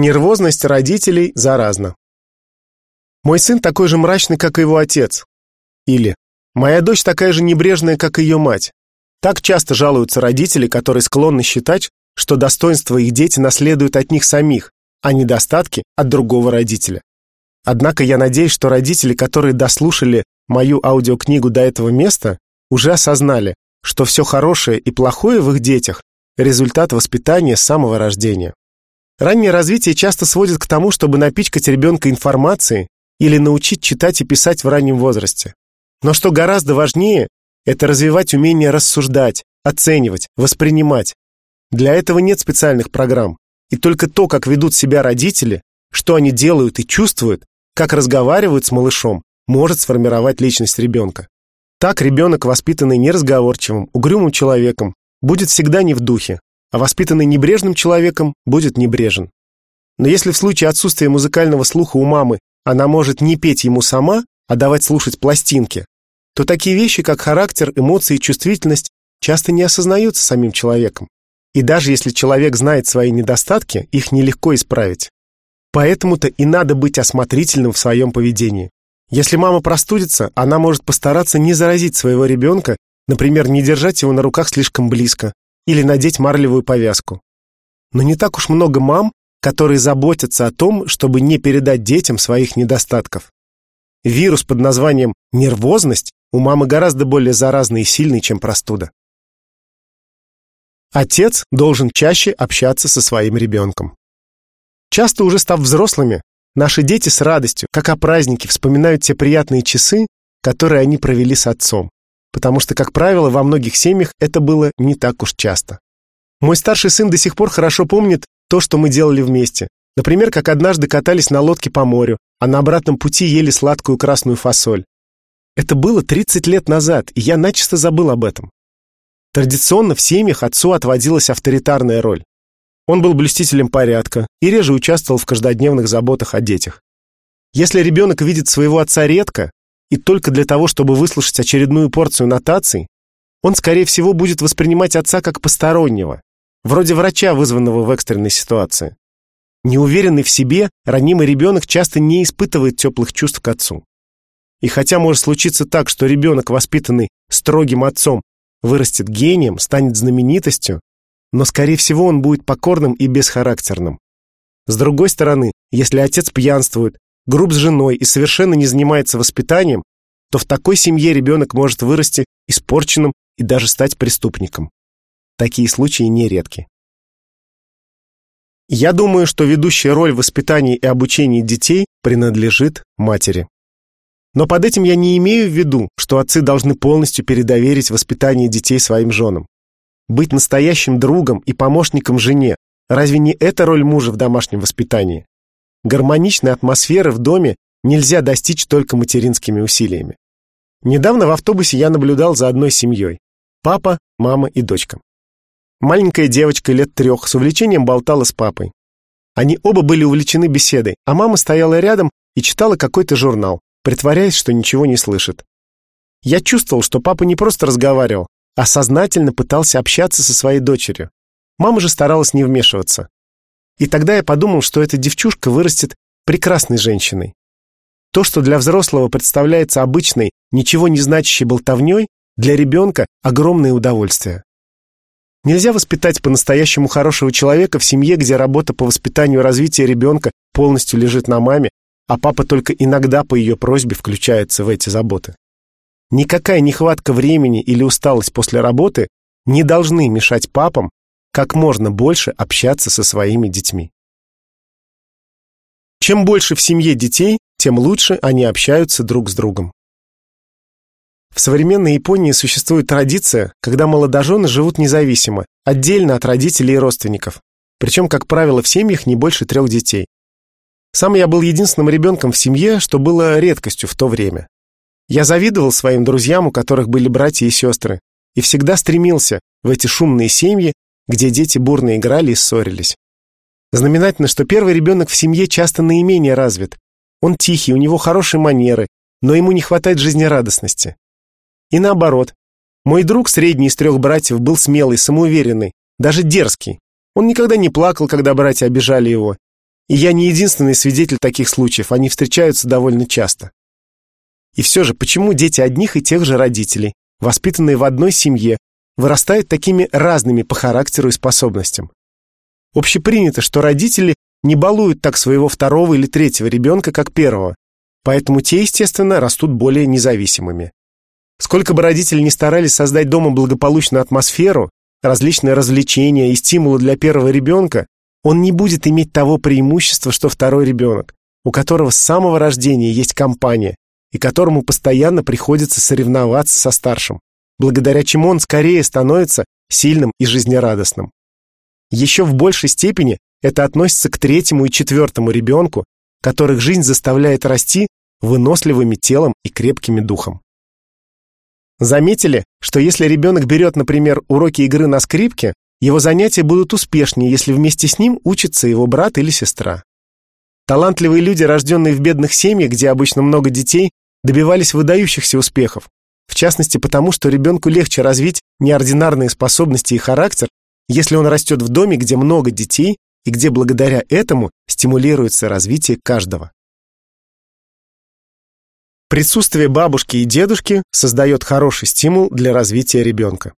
Нервозность родителей заразна. Мой сын такой же мрачный, как и его отец. Или моя дочь такая же небрежная, как и ее мать. Так часто жалуются родители, которые склонны считать, что достоинства их дети наследуют от них самих, а недостатки от другого родителя. Однако я надеюсь, что родители, которые дослушали мою аудиокнигу до этого места, уже осознали, что все хорошее и плохое в их детях – результат воспитания с самого рождения. Раннее развитие часто сводит к тому, чтобы напичкать ребенка информацией или научить читать и писать в раннем возрасте. Но что гораздо важнее, это развивать умение рассуждать, оценивать, воспринимать. Для этого нет специальных программ. И только то, как ведут себя родители, что они делают и чувствуют, как разговаривают с малышом, может сформировать личность ребенка. Так ребенок, воспитанный неразговорчивым, угрюмым человеком, будет всегда не в духе, а воспитанный небрежным человеком будет небрежен. Но если в случае отсутствия музыкального слуха у мамы она может не петь ему сама, а давать слушать пластинки, то такие вещи, как характер, эмоции и чувствительность, часто не осознаются самим человеком. И даже если человек знает свои недостатки, их нелегко исправить. Поэтому-то и надо быть осмотрительным в своем поведении. Если мама простудится, она может постараться не заразить своего ребенка, например, не держать его на руках слишком близко, или надеть марлевую повязку. Но не так уж много мам, которые заботятся о том, чтобы не передать детям своих недостатков. Вирус под названием нервозность у мамы гораздо более заразный и сильный, чем простуда. Отец должен чаще общаться со своим ребенком. Часто уже став взрослыми, наши дети с радостью, как о празднике, вспоминают те приятные часы, которые они провели с отцом потому что, как правило, во многих семьях это было не так уж часто. Мой старший сын до сих пор хорошо помнит то, что мы делали вместе. Например, как однажды катались на лодке по морю, а на обратном пути ели сладкую красную фасоль. Это было 30 лет назад, и я начисто забыл об этом. Традиционно в семьях отцу отводилась авторитарная роль. Он был блюстителем порядка и реже участвовал в каждодневных заботах о детях. Если ребенок видит своего отца редко, и только для того, чтобы выслушать очередную порцию нотаций, он, скорее всего, будет воспринимать отца как постороннего, вроде врача, вызванного в экстренной ситуации. Неуверенный в себе, ранимый ребенок часто не испытывает теплых чувств к отцу. И хотя может случиться так, что ребенок, воспитанный строгим отцом, вырастет гением, станет знаменитостью, но, скорее всего, он будет покорным и бесхарактерным. С другой стороны, если отец пьянствует, груб с женой и совершенно не занимается воспитанием, то в такой семье ребенок может вырасти испорченным и даже стать преступником. Такие случаи нередки. Я думаю, что ведущая роль в воспитании и обучении детей принадлежит матери. Но под этим я не имею в виду, что отцы должны полностью передоверить воспитание детей своим женам. Быть настоящим другом и помощником жене – разве не это роль мужа в домашнем воспитании? Гармоничной атмосферы в доме нельзя достичь только материнскими усилиями. Недавно в автобусе я наблюдал за одной семьей. Папа, мама и дочка. Маленькая девочка лет трех с увлечением болтала с папой. Они оба были увлечены беседой, а мама стояла рядом и читала какой-то журнал, притворяясь, что ничего не слышит. Я чувствовал, что папа не просто разговаривал, а сознательно пытался общаться со своей дочерью. Мама же старалась не вмешиваться. И тогда я подумал, что эта девчушка вырастет прекрасной женщиной. То, что для взрослого представляется обычной, ничего не значащей болтовней, для ребенка огромное удовольствие. Нельзя воспитать по-настоящему хорошего человека в семье, где работа по воспитанию и развитию ребенка полностью лежит на маме, а папа только иногда по ее просьбе включается в эти заботы. Никакая нехватка времени или усталость после работы не должны мешать папам как можно больше общаться со своими детьми. Чем больше в семье детей, тем лучше они общаются друг с другом. В современной Японии существует традиция, когда молодожены живут независимо, отдельно от родителей и родственников, причем, как правило, в семьях не больше трех детей. Сам я был единственным ребенком в семье, что было редкостью в то время. Я завидовал своим друзьям, у которых были братья и сестры, и всегда стремился в эти шумные семьи где дети бурно играли и ссорились. Знаменательно, что первый ребенок в семье часто наименее развит. Он тихий, у него хорошие манеры, но ему не хватает жизнерадостности. И наоборот. Мой друг, средний из трех братьев, был смелый, самоуверенный, даже дерзкий. Он никогда не плакал, когда братья обижали его. И я не единственный свидетель таких случаев, они встречаются довольно часто. И все же, почему дети одних и тех же родителей, воспитанные в одной семье, вырастают такими разными по характеру и способностям? Общепринято, что родители не балуют так своего второго или третьего ребенка, как первого, поэтому те, естественно, растут более независимыми. Сколько бы родители ни старались создать дома благополучную атмосферу, различные развлечения и стимулы для первого ребенка, он не будет иметь того преимущества, что второй ребенок, у которого с самого рождения есть компания и которому постоянно приходится соревноваться со старшим, благодаря чему он скорее становится сильным и жизнерадостным. Еще в большей степени это относится к третьему и четвертому ребенку, которых жизнь заставляет расти выносливыми телом и крепкими духом. Заметили, что если ребенок берет, например, уроки игры на скрипке, его занятия будут успешнее, если вместе с ним учится его брат или сестра. Талантливые люди, рожденные в бедных семьях, где обычно много детей, добивались выдающихся успехов, в частности потому, что ребенку легче развить неординарные способности и характер, если он растет в доме, где много детей и где благодаря этому стимулируется развитие каждого. Присутствие бабушки и дедушки создает хороший стимул для развития ребенка.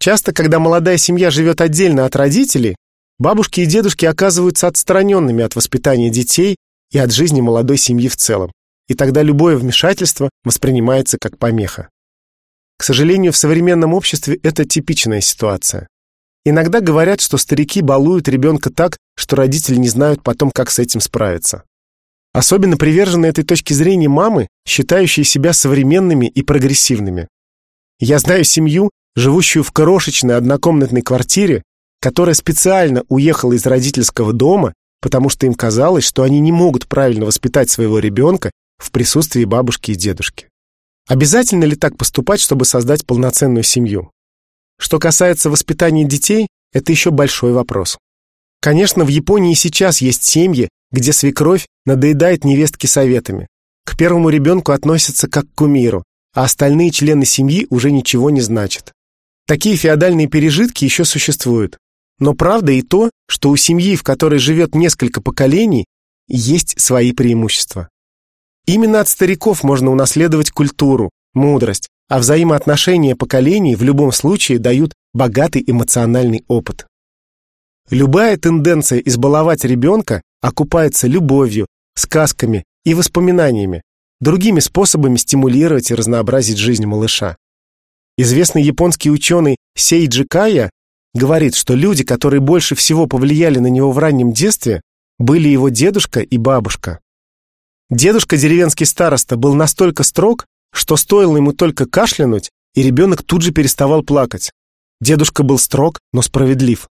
Часто, когда молодая семья живет отдельно от родителей, бабушки и дедушки оказываются отстраненными от воспитания детей и от жизни молодой семьи в целом, и тогда любое вмешательство воспринимается как помеха. К сожалению, в современном обществе это типичная ситуация. Иногда говорят, что старики балуют ребенка так, что родители не знают потом, как с этим справиться. Особенно привержены этой точки зрения мамы, считающие себя современными и прогрессивными. Я знаю семью, живущую в крошечной однокомнатной квартире, которая специально уехала из родительского дома, потому что им казалось, что они не могут правильно воспитать своего ребенка в присутствии бабушки и дедушки. Обязательно ли так поступать, чтобы создать полноценную семью? Что касается воспитания детей, это еще большой вопрос. Конечно, в Японии сейчас есть семьи, где свекровь надоедает невестке советами. К первому ребенку относятся как к кумиру, а остальные члены семьи уже ничего не значат. Такие феодальные пережитки еще существуют. Но правда и то, что у семьи, в которой живет несколько поколений, есть свои преимущества. Именно от стариков можно унаследовать культуру, мудрость, а взаимоотношения поколений в любом случае дают богатый эмоциональный опыт. Любая тенденция избаловать ребенка окупается любовью, сказками и воспоминаниями, другими способами стимулировать и разнообразить жизнь малыша. Известный японский ученый Сейджи Кая говорит, что люди, которые больше всего повлияли на него в раннем детстве, были его дедушка и бабушка. Дедушка, деревенский староста, был настолько строг, что стоило ему только кашлянуть, и ребенок тут же переставал плакать. Дедушка был строг, но справедлив.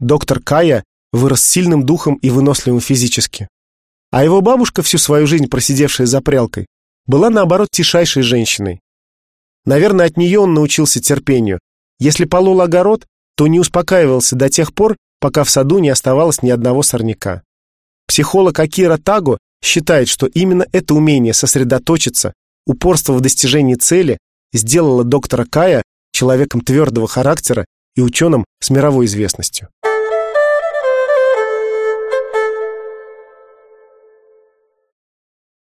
Доктор Кая вырос сильным духом и выносливым физически. А его бабушка, всю свою жизнь просидевшая за прялкой, была, наоборот, тишайшей женщиной. Наверное, от нее он научился терпению. Если полол огород, то не успокаивался до тех пор, пока в саду не оставалось ни одного сорняка. Психолог Акира Таго считает, что именно это умение сосредоточиться, упорство в достижении цели сделало доктора Кая человеком твердого характера и ученым с мировой известностью.